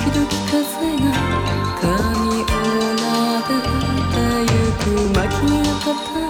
時々風が髪を撫でてゆく薪き肩